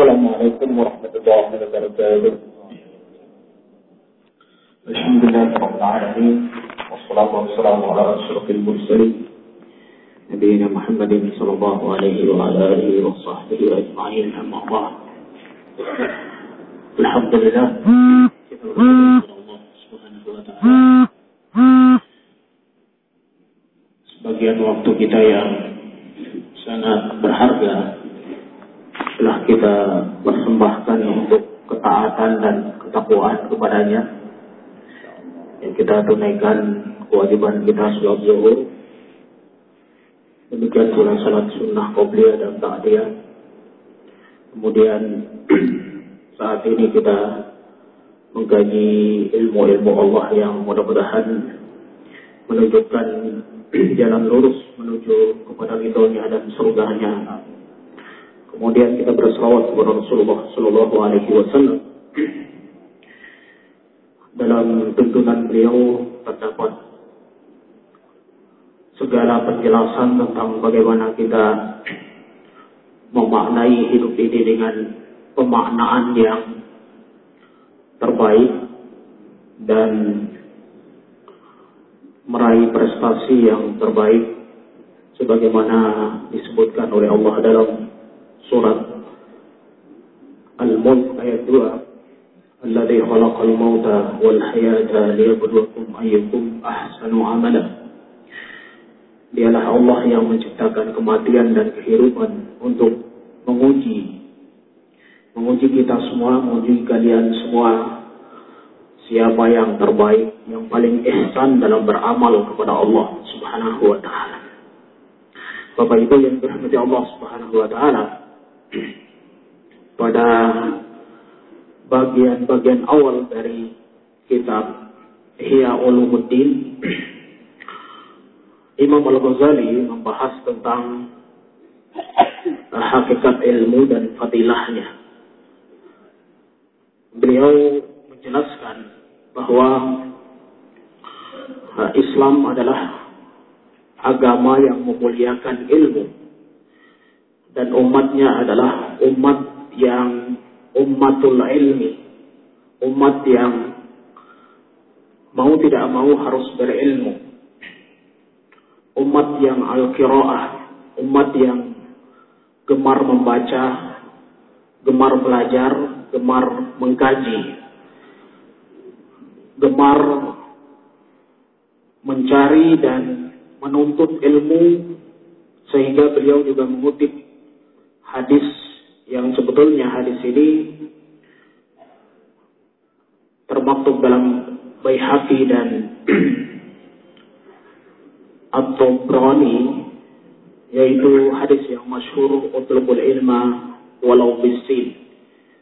السلام عليكم ورحمة الله وبركاته. الحمد لله رب العالمين والصلاة والسلام على أشرف المرسلين نبينا محمد صلى الله عليه وعلى آله وصحبه أجمعين أما بعد. الحمد لله. Sebagian waktu kita yang sangat berharga telah kita persembahkan untuk ketaatan dan ketakwaan kepadanya. Yang kita tunaikan kewajiban kita sholat zuhur demikian pula salat sunnah qobliyah dan ta'diyah kemudian saat ini kita mengkaji ilmu-ilmu Allah yang mudah-mudahan menunjukkan jalan lurus menuju kepada ridhonya dan surganya. Kemudian kita berselawat kepada Rasulullah Sallallahu Alaihi Wasallam. Dalam tuntunan beliau terdapat segala penjelasan tentang bagaimana kita memaknai hidup ini dengan pemaknaan yang terbaik dan meraih prestasi yang terbaik sebagaimana disebutkan oleh Allah dalam surat Al-Mulk ayat 2 Alladhi khalaqal mauta wal hayata liyabluwakum ayyukum ahsanu amala. Dialah Allah yang menciptakan kematian dan kehidupan untuk menguji menguji kita semua, menguji kalian semua. Siapa yang terbaik, yang paling ihsan dalam beramal kepada Allah Subhanahu wa taala. Bapak Ibu yang dirahmati Allah Subhanahu wa taala, pada bagian-bagian awal dari kitab Ihya Ulumuddin Imam Al-Ghazali membahas tentang hakikat ilmu dan fadilahnya. Beliau menjelaskan bahwa Islam adalah agama yang memuliakan ilmu dan umatnya adalah umat yang ummatul ilmi. Umat yang mau tidak mau harus berilmu. Umat yang al-qiraah umat yang gemar membaca gemar belajar gemar mengkaji gemar mencari dan menuntut ilmu sehingga beliau juga mengutip hadis yang sebetulnya hadis ini termaktub dalam Baihaqi dan atau Brani yaitu hadis yang masyhur utlubul ilma walau bisin.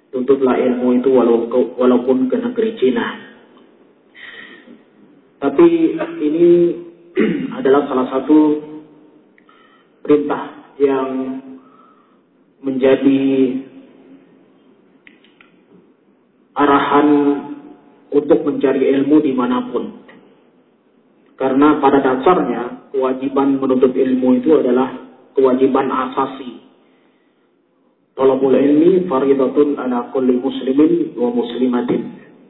Tuntutlah ilmu itu walau, walaupun ke negeri Cina. Tapi ini adalah salah satu perintah yang menjadi arahan untuk mencari ilmu di mana pun. Karena pada dasarnya kewajiban menuntut ilmu itu adalah kewajiban asasi. Talabul ilmi faridatun ala kulli muslimin wa muslimatin.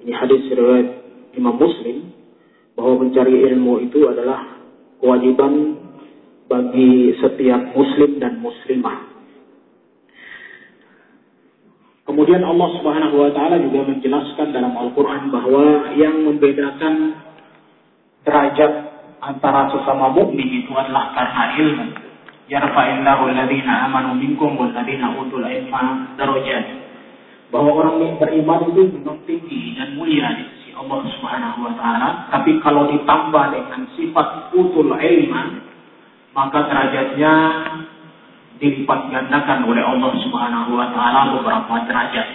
Ini hadis riwayat Imam Muslim bahwa mencari ilmu itu adalah kewajiban bagi setiap muslim dan muslimah. Kemudian Allah Subhanahu wa taala juga menjelaskan dalam Al-Qur'an bahwa yang membedakan derajat antara sesama mukmin itu adalah karena ilmu. Yarfa'illahu alladziina amanu minkum wal ladziina utul ilma darajat. Bahwa orang yang beriman itu memang tinggi dan mulia di Allah Subhanahu wa taala, tapi kalau ditambah dengan sifat utul ilman, maka derajatnya dilipat gandakan oleh Allah Subhanahu wa taala beberapa derajat.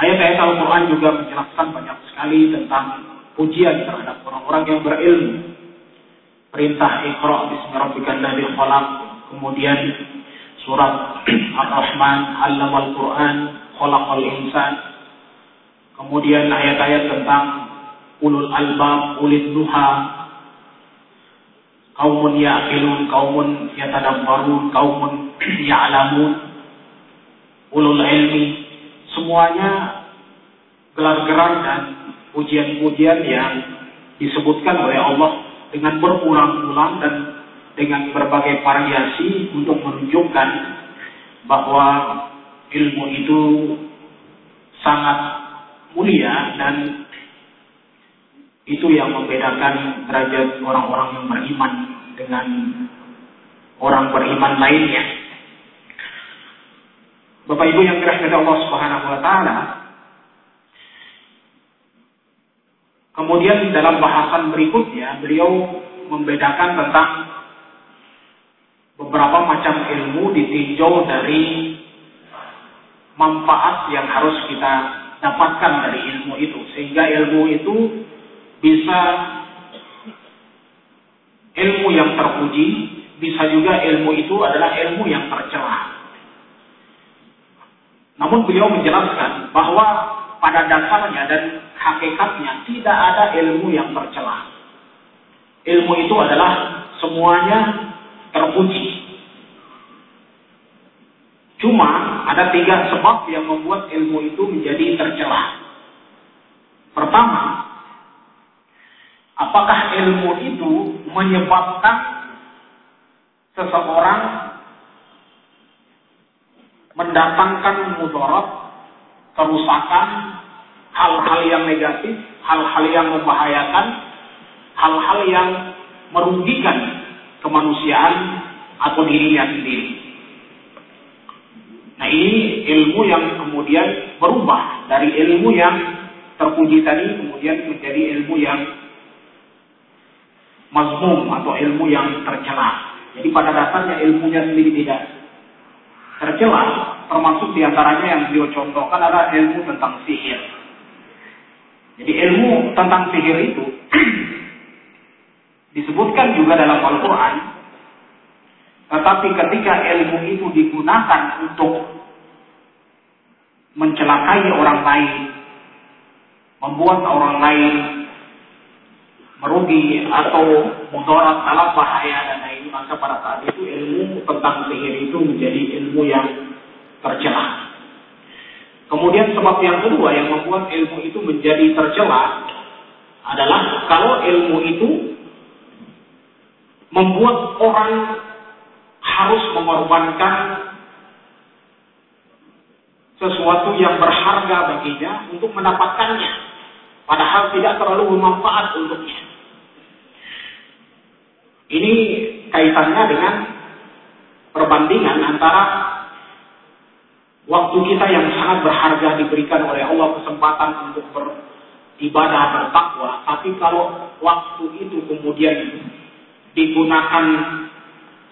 Ayat-ayat Al-Quran juga menjelaskan banyak sekali tentang pujian terhadap orang-orang yang berilmu. Perintah Iqra bismi rabbikal ladzi khalaq, kemudian surat Ar-Rahman, al Quran, khalaqal insan, Kemudian ayat-ayat tentang ulul albab, ulil duha, kaumun ya'qilun, kaumun yatadabbarun, kaumun ya'lamun. ulul ilmi, semuanya gelar-gelar dan pujian-pujian yang disebutkan oleh Allah dengan berulang-ulang dan dengan berbagai variasi untuk menunjukkan bahwa ilmu itu sangat mulia dan itu yang membedakan derajat orang-orang yang beriman dengan orang beriman lainnya. Bapak Ibu yang dirahmati Allah Subhanahu wa taala. Kemudian dalam bahasan berikutnya beliau membedakan tentang beberapa macam ilmu ditinjau dari manfaat yang harus kita dapatkan dari ilmu itu sehingga ilmu itu bisa ilmu yang terpuji, bisa juga ilmu itu adalah ilmu yang tercela. Namun beliau menjelaskan bahwa pada dasarnya dan hakikatnya tidak ada ilmu yang tercela. Ilmu itu adalah semuanya terpuji. Cuma ada tiga sebab yang membuat ilmu itu menjadi tercela. Pertama, apakah ilmu itu menyebabkan seseorang mendatangkan mudarat, kerusakan, hal-hal yang negatif, hal-hal yang membahayakan, hal-hal yang merugikan kemanusiaan atau dirinya sendiri. Nah ini ilmu yang kemudian berubah dari ilmu yang terpuji tadi kemudian menjadi ilmu yang mazmum atau ilmu yang tercela. Jadi pada dasarnya ilmunya sendiri tidak tercela, termasuk di antaranya yang beliau contohkan adalah ilmu tentang sihir. Jadi ilmu tentang sihir itu disebutkan juga dalam Al-Quran, tetapi ketika ilmu itu digunakan untuk mencelakai orang lain, membuat orang lain merugi atau mudarat dalam bahaya dan lain maka pada saat itu ilmu tentang sihir itu menjadi ilmu yang tercela. Kemudian sebab yang kedua yang membuat ilmu itu menjadi tercela adalah kalau ilmu itu membuat orang harus mengorbankan sesuatu yang berharga baginya untuk mendapatkannya, padahal tidak terlalu bermanfaat untuknya. Ini kaitannya dengan perbandingan antara waktu kita yang sangat berharga diberikan oleh Allah kesempatan untuk beribadah bertakwa, tapi kalau waktu itu kemudian digunakan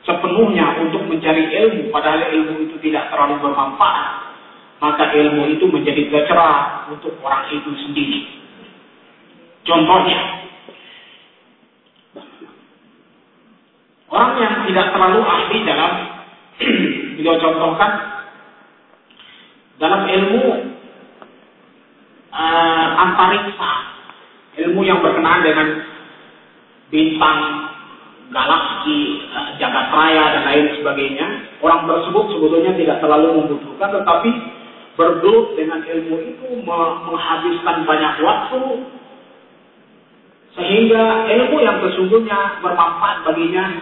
sepenuhnya untuk mencari ilmu, padahal ilmu itu tidak terlalu bermanfaat, maka ilmu itu menjadi kecerah untuk orang itu sendiri. Contohnya, Orang yang tidak terlalu ahli dalam beliau contohkan dalam ilmu uh, antariksa, ilmu yang berkenaan dengan bintang, galaksi, uh, jagat raya dan lain sebagainya. Orang tersebut sebetulnya tidak terlalu membutuhkan, tetapi bergelut dengan ilmu itu menghabiskan banyak waktu sehingga ilmu yang sesungguhnya bermanfaat baginya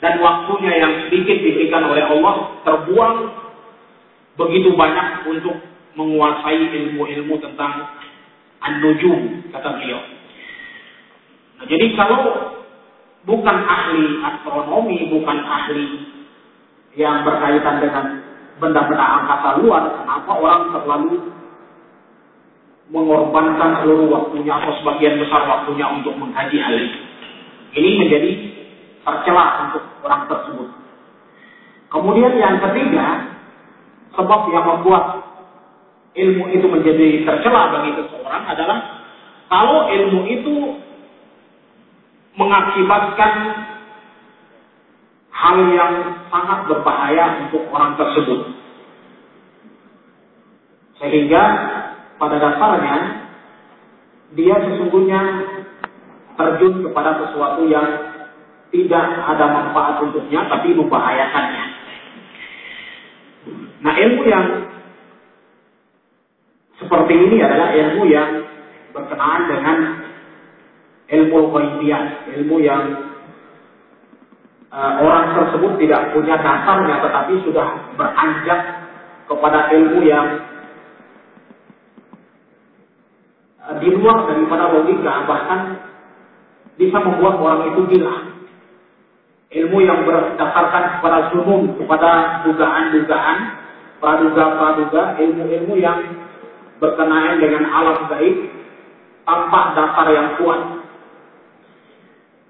dan waktunya yang sedikit diberikan oleh Allah terbuang begitu banyak untuk menguasai ilmu-ilmu tentang an-nujum kata beliau. Nah, jadi kalau bukan ahli astronomi, bukan ahli yang berkaitan dengan benda-benda angkasa luar, kenapa orang terlalu mengorbankan seluruh waktunya atau sebagian besar waktunya untuk mengkaji hal ini. Ini menjadi tercela untuk orang tersebut. Kemudian yang ketiga, sebab yang membuat ilmu itu menjadi tercela bagi seseorang adalah kalau ilmu itu mengakibatkan hal yang sangat berbahaya untuk orang tersebut. Sehingga pada dasarnya dia sesungguhnya terjun kepada sesuatu yang tidak ada manfaat untuknya tapi membahayakannya. Nah ilmu yang seperti ini adalah ilmu yang berkenaan dengan ilmu ghaibiyah, ilmu yang uh, orang tersebut tidak punya dasarnya tetapi sudah beranjak kepada ilmu yang uh, di luar daripada logika bahkan bisa membuat orang itu gila. Ilmu yang berdasarkan kepada sumum, kepada dugaan-dugaan, praduga-praduga, ilmu-ilmu yang berkenaan dengan alam gaib tanpa dasar yang kuat.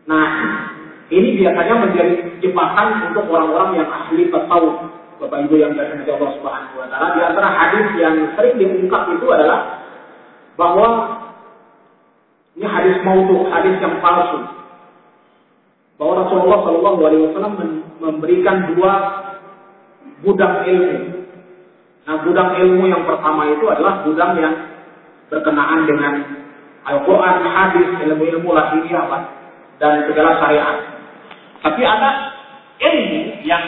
Nah, ini biasanya menjadi jebakan untuk orang-orang yang ahli tasawuf. Bapak Ibu yang dirahmati Allah Subhanahu wa taala, di antara hadis yang sering diungkap itu adalah bahwa ini hadis maudhu, hadis yang palsu. Bahwa Rasulullah Shallallahu Alaihi Wasallam memberikan dua gudang ilmu. Nah, gudang ilmu yang pertama itu adalah gudang yang berkenaan dengan Al-Quran, hadis, ilmu-ilmu lahiriah, dan segala syariat. Tapi ada ilmu yang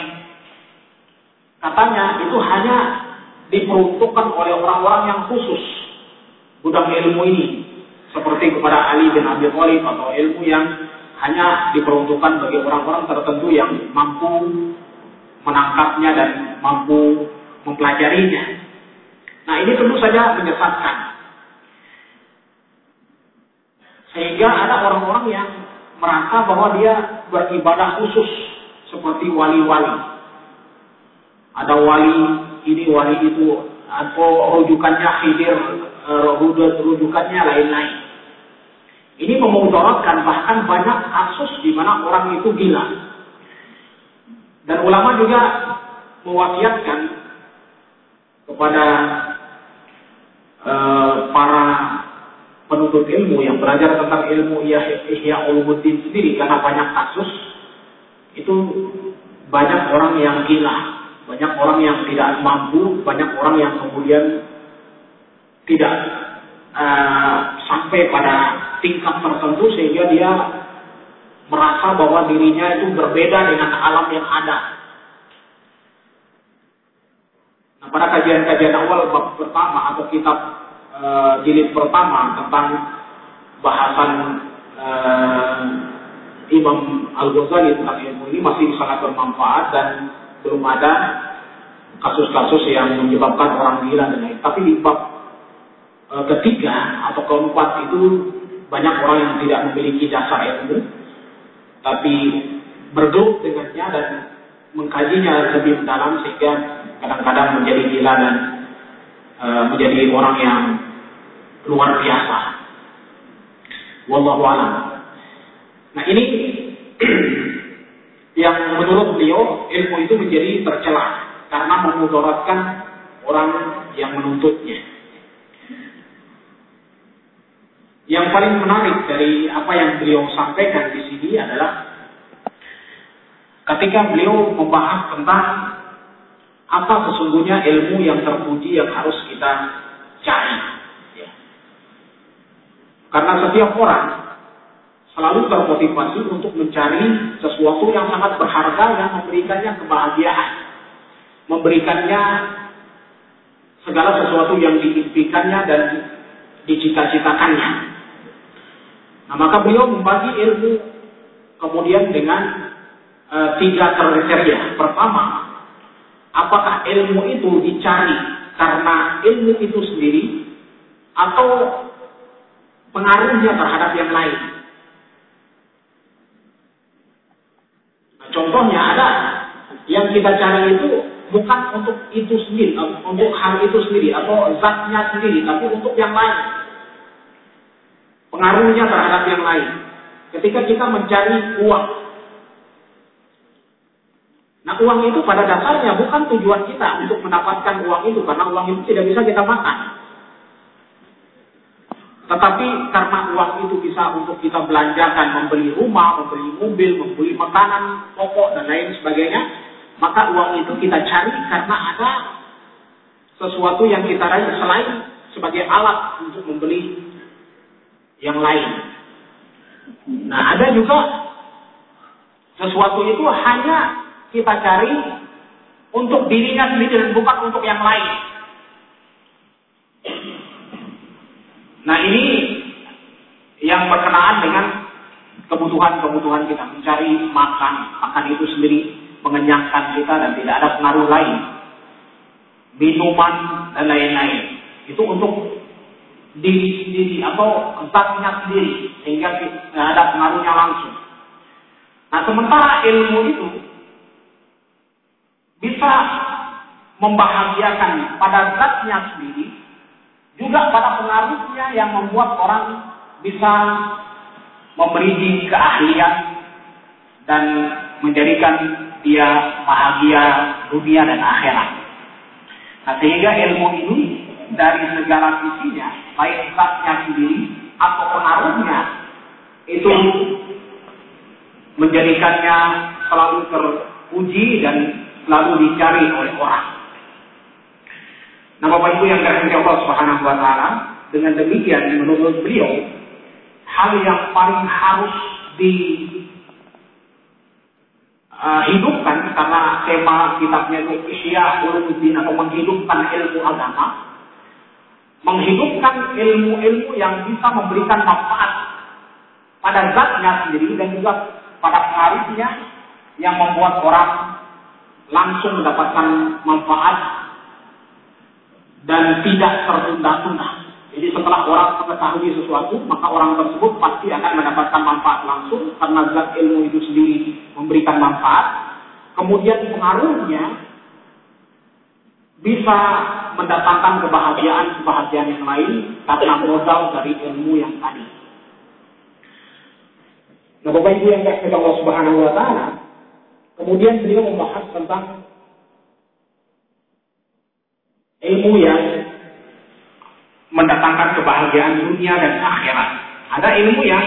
katanya itu hanya diperuntukkan oleh orang-orang yang khusus. Gudang ilmu ini seperti kepada Ali bin Abi Thalib atau ilmu yang hanya diperuntukkan bagi orang-orang tertentu yang mampu menangkapnya dan mampu mempelajarinya. Nah ini tentu saja menyesatkan. Sehingga ada orang-orang yang merasa bahwa dia beribadah khusus seperti wali-wali. Ada wali ini, wali itu, atau rujukannya khidir, eh, rujukannya lain-lain. Ini memudaratkan bahkan banyak kasus di mana orang itu gila. Dan ulama juga mewasiatkan kepada uh, para penuntut ilmu yang belajar tentang ilmu Ihya Ulumuddin sendiri karena banyak kasus itu banyak orang yang gila, banyak orang yang tidak mampu, banyak orang yang kemudian tidak uh, sampai pada tingkat tertentu sehingga dia merasa bahwa dirinya itu berbeda dengan alam yang ada. Nah, pada kajian-kajian awal bab pertama atau kitab e, jilid pertama tentang bahasan e, Imam Al-Ghazali tentang ilmu ini masih sangat bermanfaat dan belum ada kasus-kasus yang menyebabkan orang gila dan lain. Tapi di bab e, ketiga atau keempat itu banyak orang yang tidak memiliki dasar ilmu, tapi bergelut dengannya dan mengkajinya lebih mendalam sehingga kadang-kadang menjadi gila dan e, menjadi orang yang luar biasa. Wallahu a'lam. Nah ini yang menurut beliau ilmu itu menjadi tercela karena memudaratkan orang yang menuntutnya. Yang paling menarik dari apa yang beliau sampaikan di sini adalah ketika beliau membahas tentang apa sesungguhnya ilmu yang terpuji yang harus kita cari. Ya. Karena setiap orang selalu termotivasi untuk mencari sesuatu yang sangat berharga yang memberikannya kebahagiaan, memberikannya segala sesuatu yang diimpikannya dan dicita-citakannya. Nah, maka beliau membagi ilmu kemudian dengan e, tiga kriteria. Pertama, apakah ilmu itu dicari karena ilmu itu sendiri atau pengaruhnya terhadap yang lain. Nah, contohnya ada yang kita cari itu bukan untuk itu sendiri, untuk hal itu sendiri atau zatnya sendiri, tapi untuk yang lain pengaruhnya terhadap yang lain. Ketika kita mencari uang. Nah uang itu pada dasarnya bukan tujuan kita untuk mendapatkan uang itu. Karena uang itu tidak bisa kita makan. Tetapi karena uang itu bisa untuk kita belanjakan, membeli rumah, membeli mobil, membeli makanan, pokok, dan lain sebagainya, maka uang itu kita cari karena ada sesuatu yang kita raih selain sebagai alat untuk membeli yang lain. Nah, ada juga sesuatu itu hanya kita cari untuk dirinya sendiri dan bukan untuk yang lain. Nah ini yang berkenaan dengan kebutuhan-kebutuhan kita. Mencari makan. Makan itu sendiri mengenyangkan kita dan tidak ada pengaruh lain. Minuman dan lain-lain. Itu untuk diri sendiri atau zatnya sendiri. Sehingga tidak ada pengaruhnya langsung. Nah sementara ilmu itu bisa membahagiakan pada zatnya sendiri, juga pada pengaruhnya yang membuat orang bisa memberi keahlian dan menjadikan dia bahagia dunia dan akhirat. Nah, sehingga ilmu ini dari segala sisinya, baik zatnya sendiri atau pengaruhnya, itu menjadikannya selalu terpuji dan selalu dicari oleh orang. Nah, Bapak Ibu yang dirahmati Allah Subhanahu wa taala, dengan demikian menurut beliau hal yang paling harus dihidupkan uh, karena tema kitabnya itu Ihya Ulumuddin atau menghidupkan ilmu agama menghidupkan ilmu-ilmu yang bisa memberikan manfaat pada zatnya sendiri dan juga pada pengaruhnya yang membuat orang langsung mendapatkan manfaat dan tidak tertunda-tunda. Jadi setelah orang mengetahui sesuatu, maka orang tersebut pasti akan mendapatkan manfaat langsung karena zat ilmu itu sendiri memberikan manfaat. Kemudian pengaruhnya bisa mendatangkan kebahagiaan-kebahagiaan yang lain karena modal dari ilmu yang tadi. Nah, Bapak Ibu yang dikasih Allah Subhanahu wa taala, kemudian beliau membahas tentang ilmu yang mendatangkan kebahagiaan dunia dan akhirat. Ada ilmu yang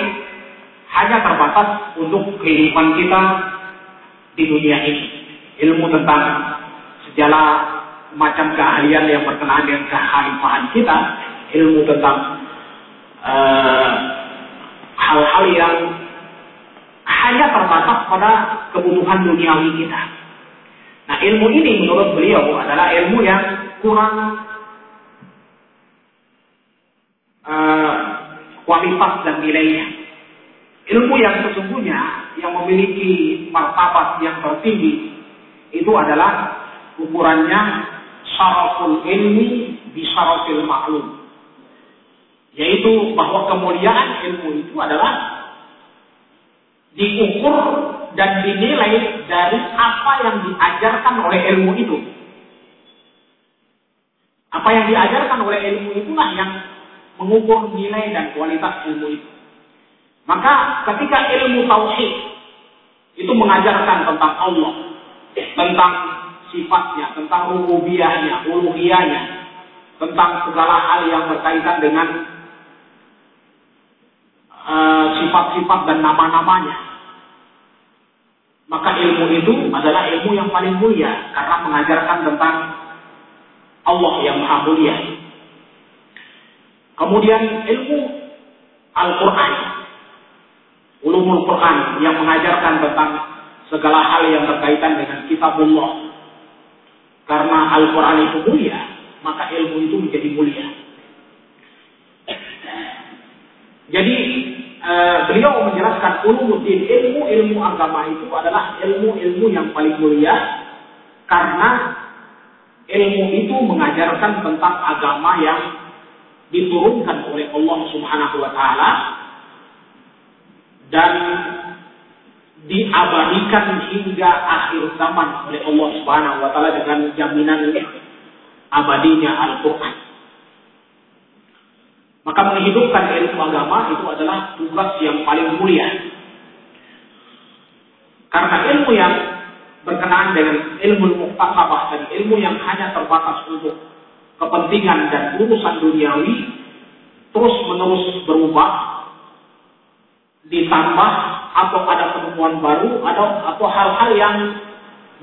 hanya terbatas untuk kehidupan kita di dunia ini. Ilmu tentang segala macam keahlian yang berkenaan dengan kehalifahan kita, ilmu tentang eh, hal-hal uh, yang hanya terbatas pada kebutuhan duniawi kita. Nah ilmu ini menurut beliau adalah ilmu yang kurang uh, kualitas dan nilainya. Ilmu yang sesungguhnya yang memiliki martabat yang tertinggi itu adalah ukurannya syaraful ilmi di syarafil maklum. Yaitu bahwa kemuliaan ilmu itu adalah diukur dan dinilai dari apa yang diajarkan oleh ilmu itu. Apa yang diajarkan oleh ilmu itulah yang mengukur nilai dan kualitas ilmu itu. Maka ketika ilmu tauhid itu mengajarkan tentang Allah, tentang sifatnya, tentang rububiyahnya, uluhiyahnya, tentang segala hal yang berkaitan dengan eh, sifat-sifat dan nama-namanya. Maka ilmu itu adalah ilmu yang paling mulia karena mengajarkan tentang Allah yang maha mulia. Kemudian ilmu Al-Quran. Ulumul Quran yang mengajarkan tentang segala hal yang berkaitan dengan kitabullah. Karena Al-Quran itu mulia, maka ilmu itu menjadi mulia. Jadi Eh, beliau menjelaskan ulumuddin ilmu ilmu agama itu adalah ilmu-ilmu yang paling mulia karena ilmu itu mengajarkan tentang agama yang diturunkan oleh Allah Subhanahu wa taala dan diabadikan hingga akhir zaman oleh Allah Subhanahu wa taala dengan jaminan abadinya Al-Qur'an. Maka menghidupkan ilmu agama itu adalah tugas yang paling mulia. Karena ilmu yang berkenaan dengan ilmu muktasabah dan ilmu yang hanya terbatas untuk kepentingan dan urusan duniawi terus menerus berubah ditambah atau ada penemuan baru atau atau hal-hal yang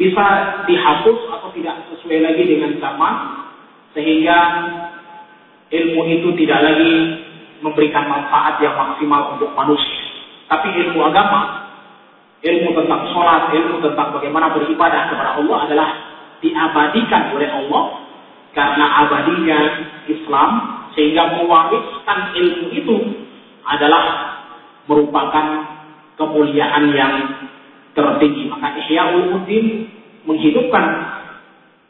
bisa dihapus atau tidak sesuai lagi dengan zaman sehingga ilmu itu tidak lagi memberikan manfaat yang maksimal untuk manusia. Tapi ilmu agama, ilmu tentang sholat, ilmu tentang bagaimana beribadah kepada Allah adalah diabadikan oleh Allah karena abadinya Islam Sehingga mewariskan ilmu itu adalah merupakan kemuliaan yang tertinggi. Maka Ihya Ulumuddin menghidupkan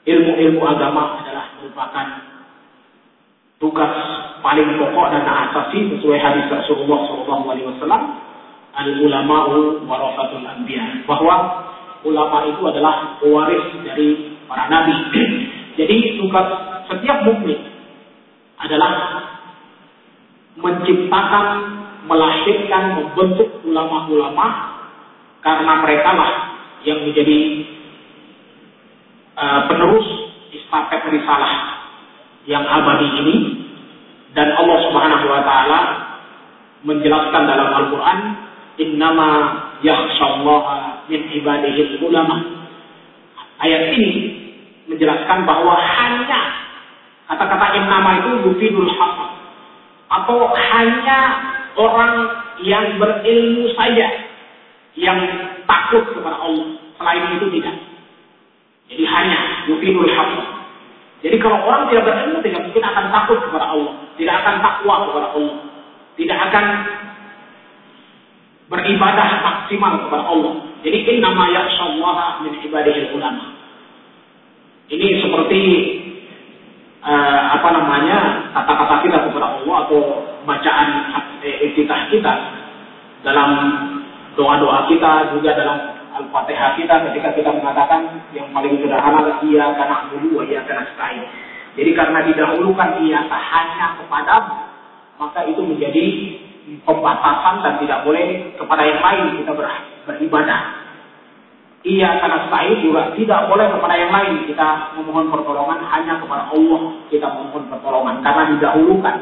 ilmu-ilmu agama adalah merupakan tugas paling pokok dan asasi sesuai hadis Rasulullah SAW al ulama'u warasatul anbiya bahwa ulama itu adalah pewaris dari para nabi. Jadi tugas setiap mukmin adalah menciptakan, melahirkan, membentuk ulama-ulama karena mereka lah yang menjadi uh, penerus istafet risalah yang abadi ini dan Allah Subhanahu wa taala menjelaskan dalam Al-Qur'an innama yakhshallaha min ibadihi ulama. Ayat ini menjelaskan bahwa hanya kata-kata innama itu yufidul haq atau hanya orang yang berilmu saja yang takut kepada Allah. Selain itu tidak. Jadi hanya yufidul haq. Jadi kalau orang tidak berilmu tidak mungkin akan takut kepada Allah, tidak akan takwa kepada Allah, tidak akan beribadah maksimal kepada Allah. Jadi ini nama yakshallaha min ibadihil ulama. Ini seperti uh, apa namanya kata-kata kita kepada Allah atau bacaan iftitah kita dalam doa-doa kita juga dalam Al-Fatihah kita ketika kita mengatakan yang paling sederhana iya karena dulu iya karena sekali. Jadi karena didahulukan iya hanya kepadamu, maka itu menjadi pembatasan dan tidak boleh kepada yang lain kita ber, beribadah. Iya karena selain juga tidak boleh kepada yang lain kita memohon pertolongan hanya kepada Allah kita memohon pertolongan karena didahulukan.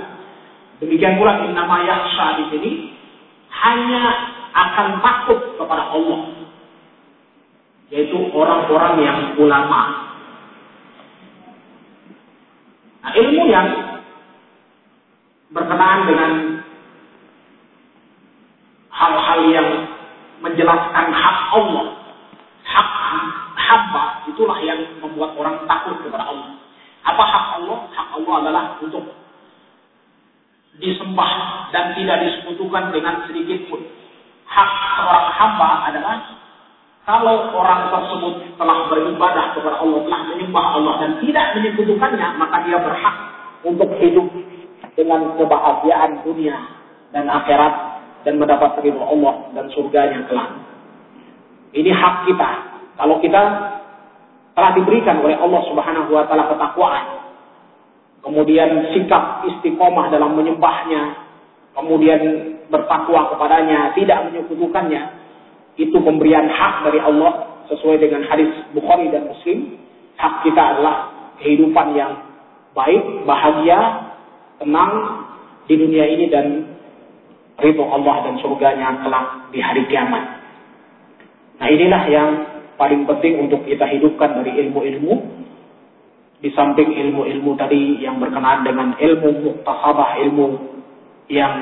Demikian pula in nama yaksha di sini hanya akan takut kepada Allah yaitu orang-orang yang ulama. Nah, ilmu yang berkenaan dengan hal-hal yang menjelaskan hak Allah, hak hamba, itulah yang membuat orang takut kepada Allah. Apa hak Allah? Hak Allah adalah untuk disembah dan tidak disekutukan dengan sedikit pun. Hak seorang hamba adalah kalau orang tersebut telah beribadah kepada Allah, telah menyembah Allah dan tidak menyekutukannya, maka dia berhak untuk hidup dengan kebahagiaan dunia dan akhirat dan mendapat ridho Allah dan surganya kelak. Ini hak kita. Kalau kita telah diberikan oleh Allah Subhanahu wa taala ketakwaan, kemudian sikap istiqomah dalam menyembahnya, kemudian bertakwa kepadanya, tidak menyekutukannya, itu pemberian hak dari Allah sesuai dengan hadis Bukhari dan Muslim. Hak kita adalah kehidupan yang baik, bahagia, tenang di dunia ini dan ridho Allah dan surganya kelak di hari kiamat. Nah inilah yang paling penting untuk kita hidupkan dari ilmu-ilmu. Di samping ilmu-ilmu tadi yang berkenaan dengan ilmu muktasabah, ilmu yang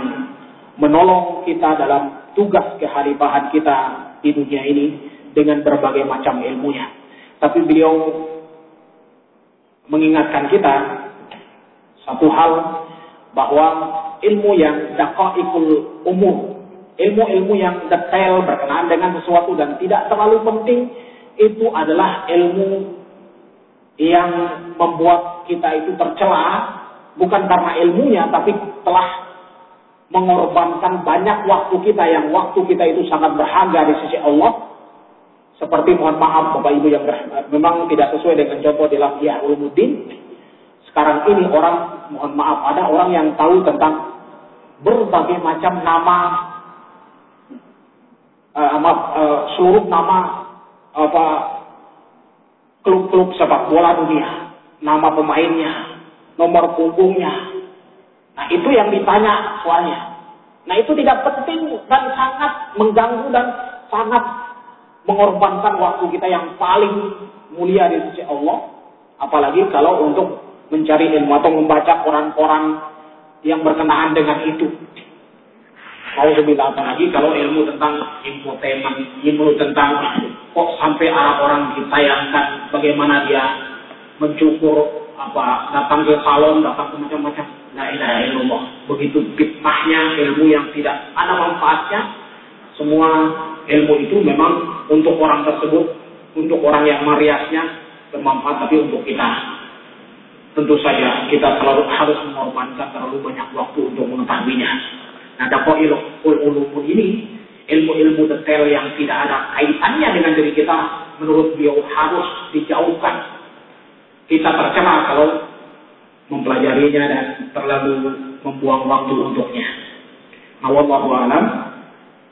menolong kita dalam tugas kehalifahan kita di dunia ini dengan berbagai macam ilmunya. Tapi beliau mengingatkan kita satu hal bahwa ilmu yang daqaiqul umur, ilmu-ilmu yang detail berkenaan dengan sesuatu dan tidak terlalu penting itu adalah ilmu yang membuat kita itu tercela bukan karena ilmunya tapi telah mengorbankan banyak waktu kita yang waktu kita itu sangat berharga di sisi Allah. Seperti mohon maaf Bapak Ibu yang memang tidak sesuai dengan contoh dalam Ihya Ulumuddin. Sekarang ini orang mohon maaf ada orang yang tahu tentang berbagai macam nama uh, uh, seluruh nama apa klub-klub sepak bola dunia, nama pemainnya, nomor punggungnya. Nah, itu yang ditanya soalnya. Nah, itu tidak penting dan sangat mengganggu dan sangat mengorbankan waktu kita yang paling mulia di sisi Allah. Apalagi kalau untuk mencari ilmu atau membaca koran-koran yang berkenaan dengan itu. Mau lebih apa lagi kalau ilmu tentang infotainment, ilmu tentang kok sampai orang ditayangkan bagaimana dia mencukur apa datang ke salon, datang ke macam-macam. La ilaha illallah. Begitu fitnahnya ilmu yang tidak ada manfaatnya. Semua ilmu itu memang untuk orang tersebut, untuk orang yang meriasnya bermanfaat, tapi untuk kita tentu saja kita selalu harus mengorbankan terlalu banyak waktu untuk mengetahuinya. Nah, dakwah ilmu ini ilmu-ilmu detail yang tidak ada kaitannya dengan diri kita menurut beliau harus dijauhkan. Kita tercela kalau mempelajarinya dan terlalu membuang waktu untuknya. Nah, wallahu alam.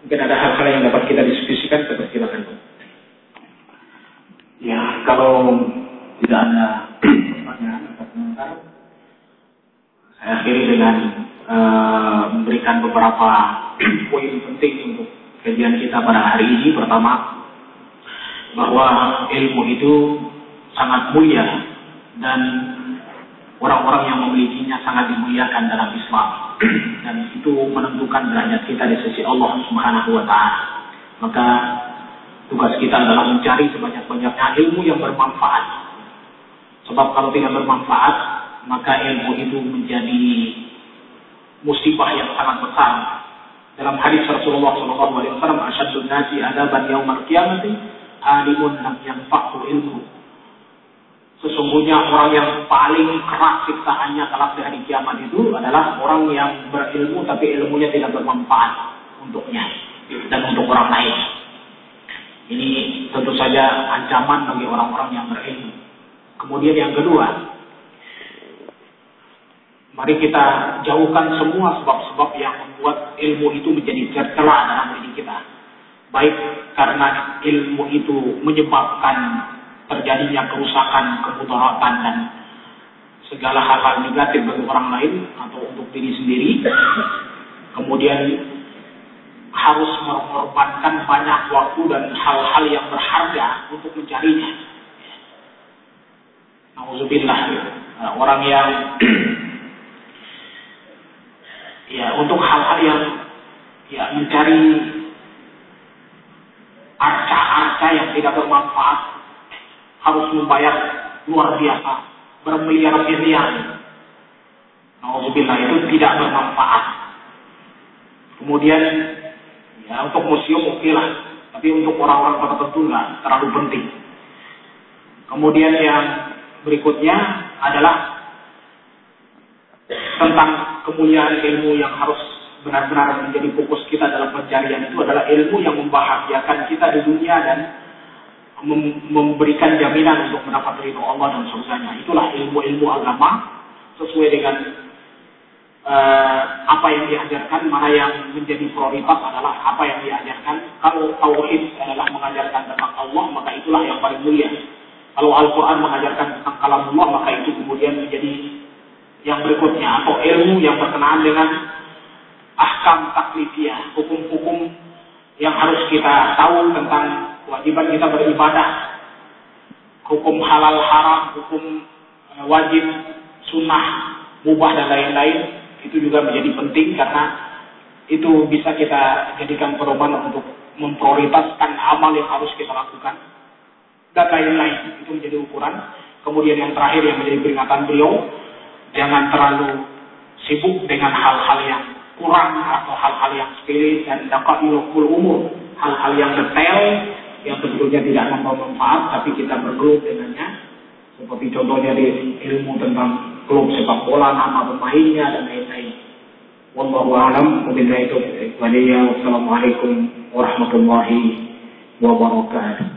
Mungkin ada hal-hal yang dapat kita diskusikan, kita silakan. Ya, kalau tidak ada pertanyaan saya akhiri dengan uh, memberikan beberapa poin penting untuk kajian kita pada hari ini pertama bahwa ilmu itu sangat mulia dan orang-orang yang memilikinya sangat dimuliakan dalam Islam dan itu menentukan derajat kita di sisi Allah Subhanahu wa taala. Maka tugas kita adalah mencari sebanyak-banyaknya ilmu yang bermanfaat. Sebab kalau tidak bermanfaat, maka ilmu itu menjadi musibah yang sangat besar dalam hadis Rasulullah Shallallahu Alaihi Wasallam, "Asyadun nasi adaban yaumal kiamati alimun lam yanfa'u ilmu." Sesungguhnya orang yang paling keras siksaannya kelak di hari kiamat itu adalah orang yang berilmu tapi ilmunya tidak bermanfaat untuknya dan untuk orang lain. Ini tentu saja ancaman bagi orang-orang yang berilmu. Kemudian yang kedua, Mari kita jauhkan semua sebab-sebab yang membuat ilmu itu menjadi tercela dalam diri kita. Baik karena ilmu itu menyebabkan terjadinya kerusakan, kemudaratan dan segala hal-hal negatif bagi orang lain atau untuk diri sendiri. Kemudian harus mengorbankan banyak waktu dan hal-hal yang berharga untuk mencarinya. Nauzubillah. Orang yang ya untuk hal-hal yang ya mencari arca-arca yang tidak bermanfaat harus membayar luar biasa bermiliar-miliar. Nauzubillah itu tidak bermanfaat. Kemudian ya untuk museum oke lah, tapi untuk orang-orang tertentu nggak terlalu penting. Kemudian yang berikutnya adalah tentang kemuliaan ilmu yang harus benar-benar menjadi fokus kita dalam pencarian itu adalah ilmu yang membahagiakan kita di dunia dan memberikan jaminan untuk mendapat ridho Allah dan surganya. Itulah ilmu-ilmu agama sesuai dengan uh, apa yang diajarkan, mana yang menjadi prioritas adalah apa yang diajarkan. Kalau tauhid adalah mengajarkan tentang Allah, maka itulah yang paling mulia. Kalau Al-Quran mengajarkan tentang kalam Allah, maka itu kemudian menjadi yang berikutnya atau ilmu yang berkenaan dengan ahkam taklifiyah, hukum-hukum yang harus kita tahu tentang kewajiban kita beribadah, hukum halal haram, hukum eh, wajib, sunnah, mubah dan lain-lain. Itu juga menjadi penting karena itu bisa kita jadikan pedoman untuk memprioritaskan amal yang harus kita lakukan. Dan lain-lain itu menjadi ukuran. Kemudian yang terakhir yang menjadi peringatan beliau jangan terlalu sibuk dengan hal-hal yang kurang atau hal-hal yang sepele dan dapat ilokul umur, hal-hal yang detail yang tentunya tidak membawa manfaat tapi kita bergelut dengannya seperti contohnya di ilmu tentang klub sepak bola, nama pemainnya dan lain-lain. Wallahu a'lam wabillahi taufiq. Wassalamualaikum warahmatullahi wabarakatuh.